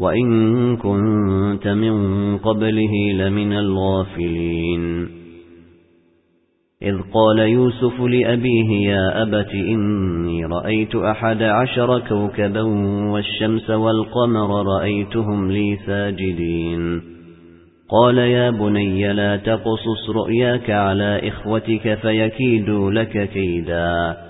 وإن كنت من قبله لمن الغافلين. إذ قال يوسف لأبيه يا أبت إني رأيت أحد عشر كوكبا والشمس والقمر رأيتهم لي ساجدين. قال يا بني لا تقصص رؤياك على إخوتك فيكيدوا لك كيدا.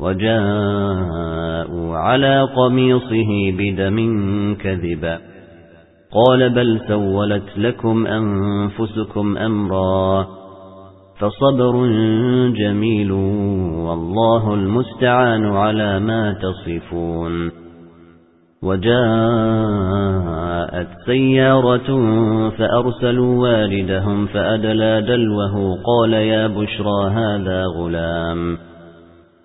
وجاءوا على قميصه بدم كذبا قال بل سولت لكم أنفسكم أمرا فصبر جميل والله المستعان على ما تصفون. وجاءت سيارة فأرسلوا والدهم فأدلى دلوه قال يا بشرى هذا غلام.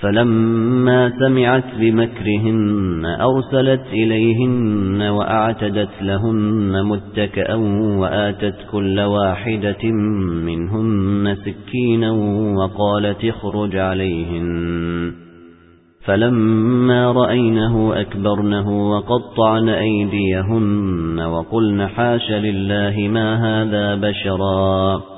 فلما سمعت بمكرهن أرسلت إليهن وأعتدت لهن متكأا وآتت كل واحدة منهن سكينا وقالت اخرج عليهن. فلما رأينه أكبرنه وقطعن أيديهن وقلن حاش لله ما هذا بشرا.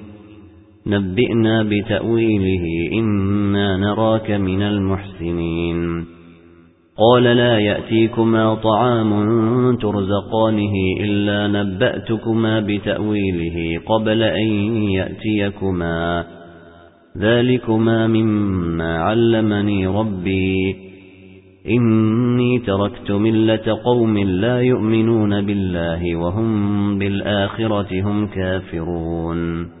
نبئنا بتأويله إنا نراك من المحسنين. قال لا يأتيكما طعام ترزقانه إلا نبأتكما بتأويله قبل أن يأتيكما. ذلكما مما علمني ربي. إني تركت ملة قوم لا يؤمنون بالله وهم بالآخرة هم كافرون.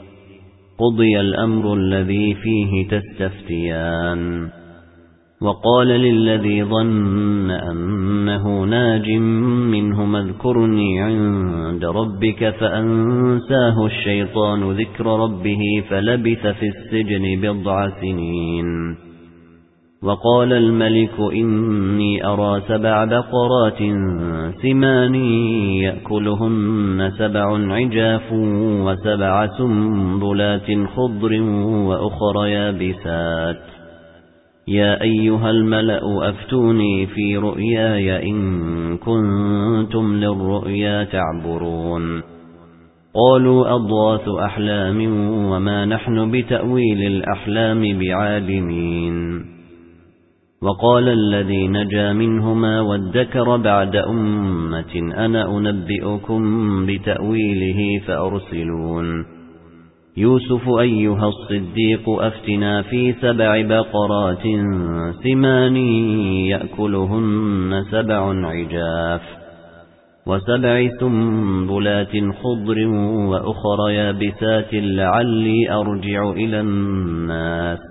قضي الأمر الذي فيه تستفتيان. وقال للذي ظن أنه ناج منه اذكرني عند ربك فأنساه الشيطان ذكر ربه فلبث في السجن بضع سنين. وقال الملك إني أرى سبع بقرات سمان يأكلهن سبع عجاف وسبع سنبلات خضر وأخر يابسات. يا أيها الملأ أفتوني في رؤياي إن كنتم للرؤيا تعبرون. قالوا أضواث أحلام وما نحن بتأويل الأحلام بعالمين وقال الذي نجا منهما وادكر بعد أمة أنا أنبئكم بتأويله فأرسلون. يوسف أيها الصديق أفتنا في سبع بقرات سمان يأكلهن سبع عجاف وسبع سنبلات خضر وأخر يابسات لعلي أرجع إلى الناس.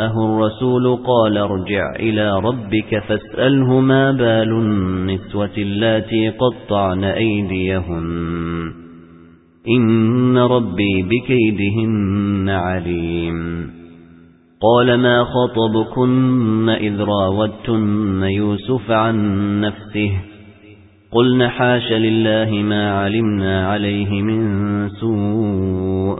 جَاءَهُ الرَّسُولُ قَالَ ارْجِعْ إِلَى رَبِّكَ فَاسْأَلْهُ مَا بَالُ النِّسْوَةِ اللَّاتِي قَطَّعْنَ أَيْدِيَهُنَّ. إِنَّ رَبِّي بِكَيْدِهِنَّ عَلِيمٌ. قَالَ مَا خَطَبُكُنَّ إِذْ رَاوَدتُّنَّ يُوسُفَ عَن نَّفْسِهِ؟ قُلْنَ حَاشَ لِلَّهِ مَا عَلِمْنَا عَلَيْهِ مِن سُوءٍ.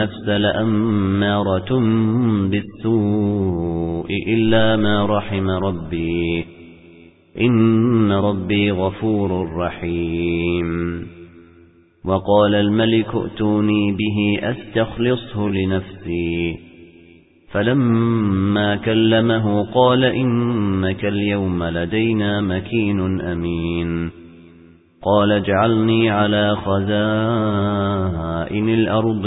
النفس لأمارة بالسوء إلا ما رحم ربي. إن ربي غفور رحيم. وقال الملك ائتوني به أستخلصه لنفسي. فلما كلمه قال إنك اليوم لدينا مكين أمين. قال اجعلني على خزائن الأرض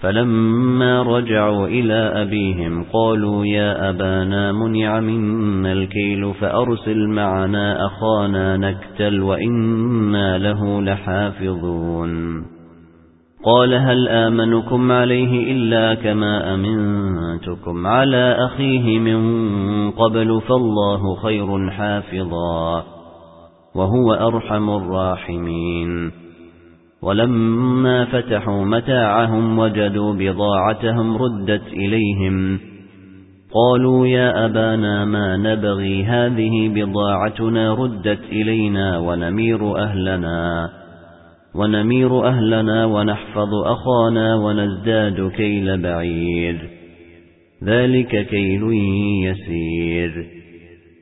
فلما رجعوا إلى أبيهم قالوا يا أبانا منع منا الكيل فأرسل معنا أخانا نكتل وإنا له لحافظون. قال هل آمنكم عليه إلا كما أمنتكم على أخيه من قبل فالله خير حافظا وهو أرحم الراحمين. ولما فتحوا متاعهم وجدوا بضاعتهم ردت إليهم. قالوا يا أبانا ما نبغي هذه بضاعتنا ردت إلينا ونمير أهلنا. ونمير أهلنا ونحفظ أخانا ونزداد كيل بعير. ذلك كيل يسير.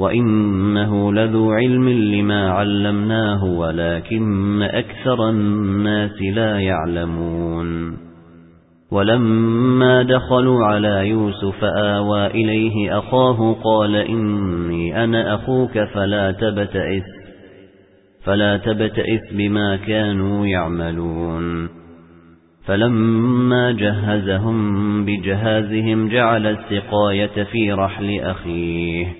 وإنه لذو علم لما علمناه ولكن أكثر الناس لا يعلمون ولما دخلوا على يوسف آوى إليه أخاه قال إني أنا أخوك فلا تبتئس فلا تبتئس بما كانوا يعملون فلما جهزهم بجهازهم جعل السقاية في رحل أخيه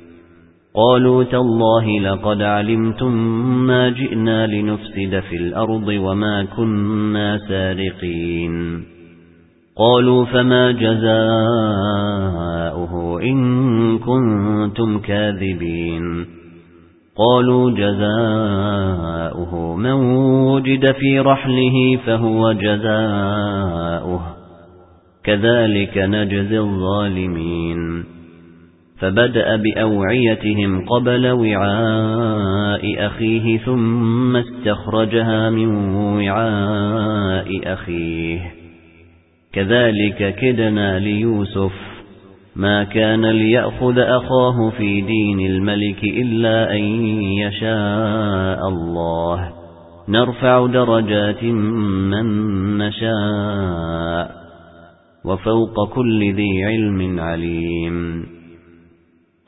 قالوا تالله لقد علمتم ما جئنا لنفسد في الأرض وما كنا سارقين. قالوا فما جزاؤه إن كنتم كاذبين. قالوا جزاؤه من وجد في رحله فهو جزاؤه. كذلك نجزي الظالمين. فبدأ بأوعيتهم قبل وعاء أخيه ثم استخرجها من وعاء أخيه. كذلك كدنا ليوسف. ما كان ليأخذ أخاه في دين الملك إلا أن يشاء الله. نرفع درجات من نشاء. وفوق كل ذي علم عليم.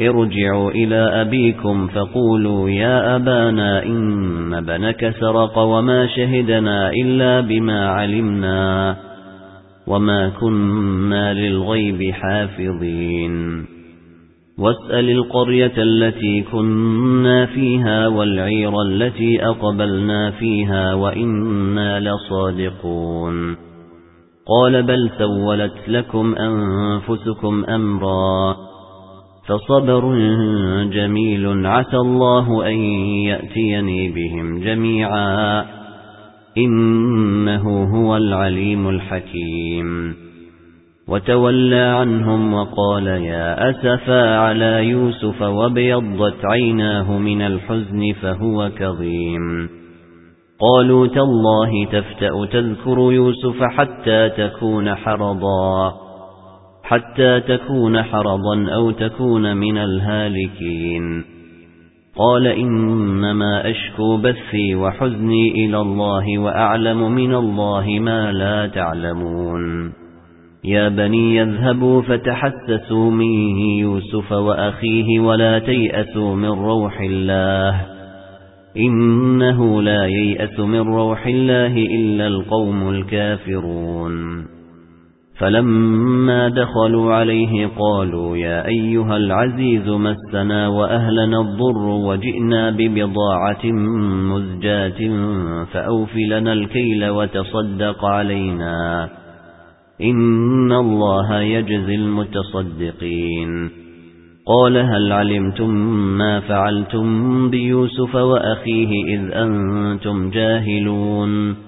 ارجعوا إلى أبيكم فقولوا يا أبانا إن بنك سرق وما شهدنا إلا بما علمنا وما كنا للغيب حافظين. واسأل القرية التي كنا فيها والعير التي أقبلنا فيها وإنا لصادقون. قال بل سولت لكم أنفسكم أمرا فصبر جميل. عسى الله أن يأتيني بهم جميعا. إنه هو العليم الحكيم. وتولى عنهم وقال يا أسفا على يوسف وبيضت عيناه من الحزن فهو كظيم. قالوا تالله تفتأ تذكر يوسف حتى تكون حرضا. حتى تكون حرضا أو تكون من الهالكين. قال إنما أشكو بثي وحزني إلى الله وأعلم من الله ما لا تعلمون. يا بني يذهبوا فتحسسوا من يوسف وأخيه ولا تيأسوا من روح الله. إنه لا ييأس من روح الله إلا القوم الكافرون. فلما دخلوا عليه قالوا يا أيها العزيز مسنا وأهلنا الضر وجئنا ببضاعة مزجاة فأوف لنا الكيل وتصدق علينا. إن الله يجزي المتصدقين. قال هل علمتم ما فعلتم بيوسف وأخيه إذ أنتم جاهلون؟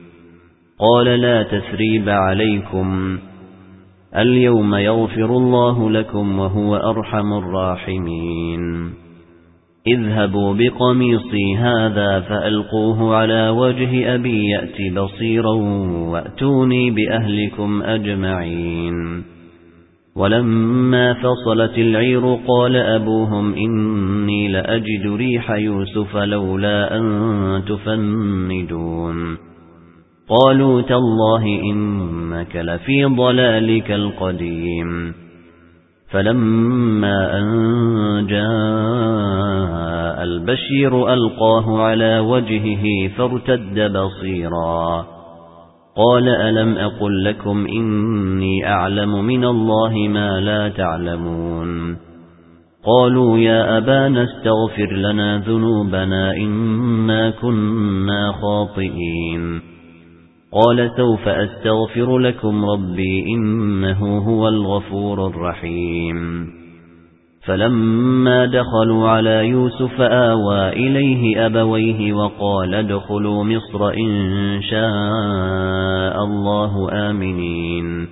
قال لا تثريب عليكم. اليوم يغفر الله لكم وهو أرحم الراحمين. اذهبوا بقميصي هذا فألقوه على وجه أبي يأتي بصيرا وأتوني بأهلكم أجمعين. ولما فصلت العير قال أبوهم إني لأجد ريح يوسف لولا أن تفندون. قالوا تالله إنك لفي ضلالك القديم. فلما أن جاء البشير ألقاه على وجهه فارتد بصيرا. قال ألم أقل لكم إني أعلم من الله ما لا تعلمون. قالوا يا أبانا استغفر لنا ذنوبنا إنا كنا خاطئين. قال سوف أستغفر لكم ربي إنه هو الغفور الرحيم. فلما دخلوا على يوسف آوى إليه أبويه وقال ادخلوا مصر إن شاء الله آمنين.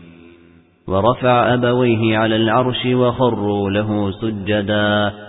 ورفع أبويه على العرش وخروا له سجداً.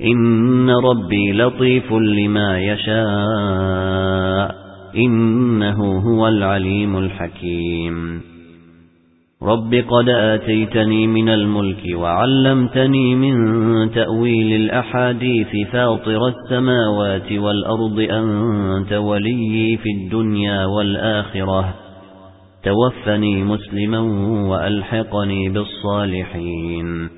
إن ربي لطيف لما يشاء إنه هو العليم الحكيم رب قد آتيتني من الملك وعلمتني من تأويل الأحاديث فاطر السماوات والأرض أنت ولي في الدنيا والآخرة توفني مسلما وألحقني بالصالحين